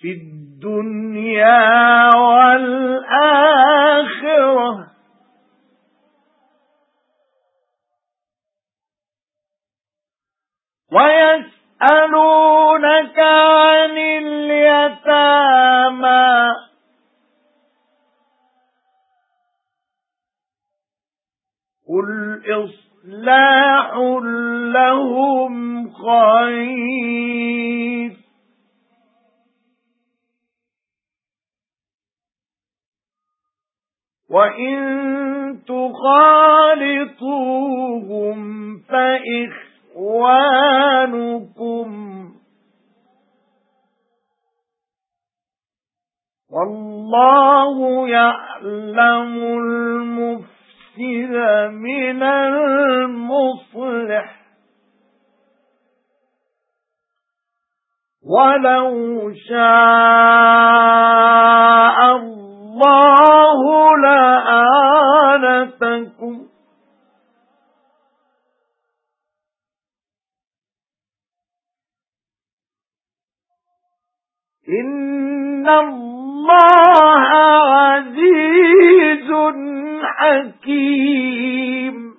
في الدنيا والآخرة. ويسألونك وَإِن تُخَالِطُوهُمْ فَإِخْوَانُكُمْ وَاللَّهُ يَعْلَمُ المفسد من المصلح ولو شاء إِنَّ اللَّهَ عَزِيزٌ حكيم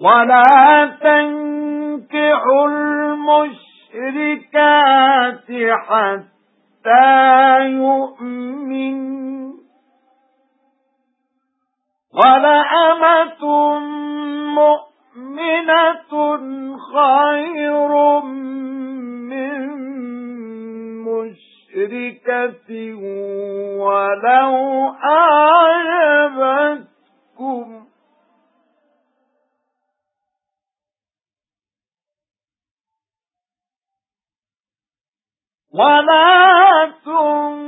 ولا تنكحوا المشركات حتى يؤمن ولأمة مؤمنة خير مُشْرِكَةٍ وَلَوْ أَعْجَبَتْكُمْ. وَلَا تُنكِحُوا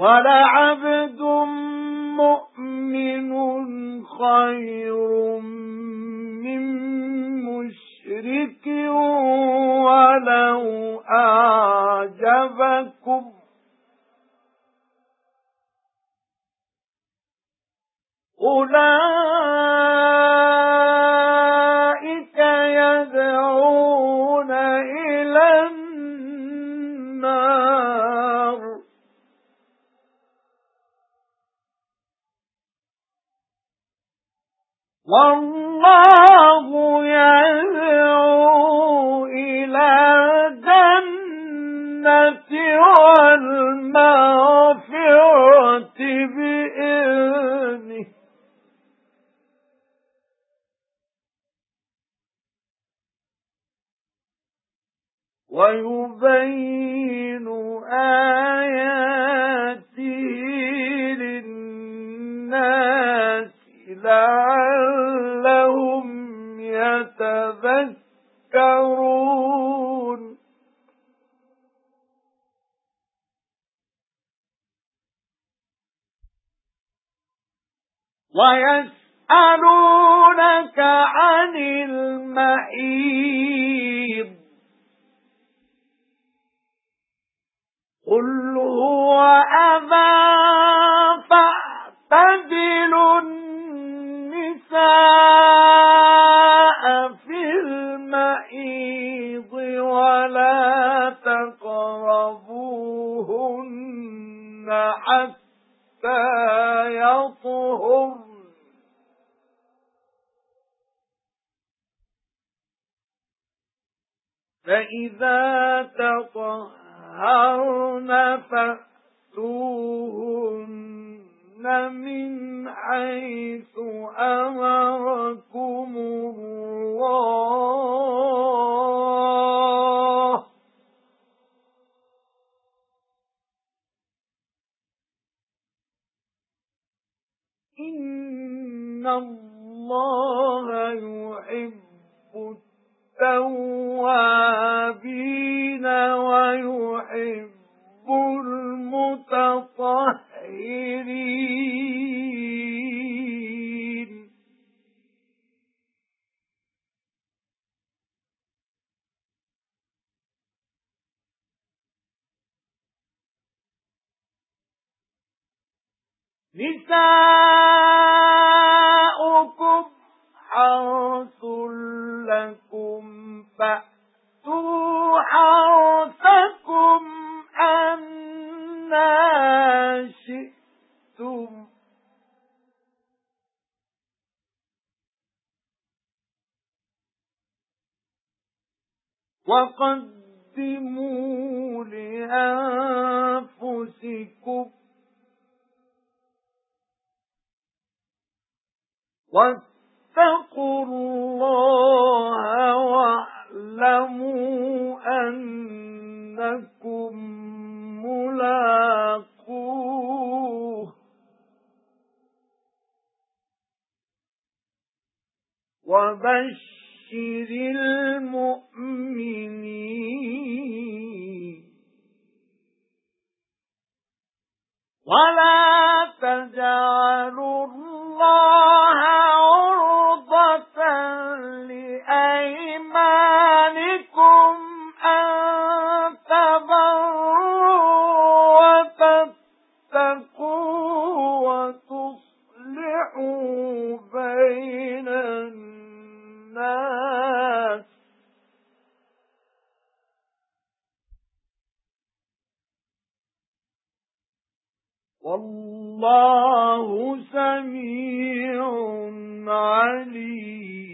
وَلَعَبْدٌ مُؤْمِنٌ خَيْرٌ مِّن مُّشْرِكٍ وَلَوْ أَعْجَبَكُمْ. أُولَئِكَ وَاللَّهُ يَدْعُو إِلَى الْجَنَّةِ وَالْمَغْفِرَةِ بِإِذْنِهِ. وَيُبَيِّنُ آيَاتِهِ وَيَسْأَلُونَكَ عَنِ الْمَحِيضِ. قُلْ هُوَ أَذًى فَاعْتَزِلُوا النِّسَاءَ فِي الْمَحِيضِ فَإِذَا تَطَهَّرْنَ فَأْتُوهُنَّ مِنْ حَيْثُ أَمَرَكُمُ اللَّهُ. إِنَّ اللَّهَ يُحِبُّ التوابين ويحب المتطهرين. نساؤكم حرث لكم فَأْتُوا حَرْثَكُمْ أَنَّى شِئْتُمْ وَقَدِّمُوا لِأَنفُسِكُمْ وَاتَّقُوا اللَّهَ وَاعْلَمُوا أَنَّكُمْ مُلَاقُوهُ. وَبَشِّرِ الْمُؤْمِنِينَ. وَلَا تَجْعَلُوا اللَّهَ وَاللَّهُ سَمِيعٌ عَلِيمٌ.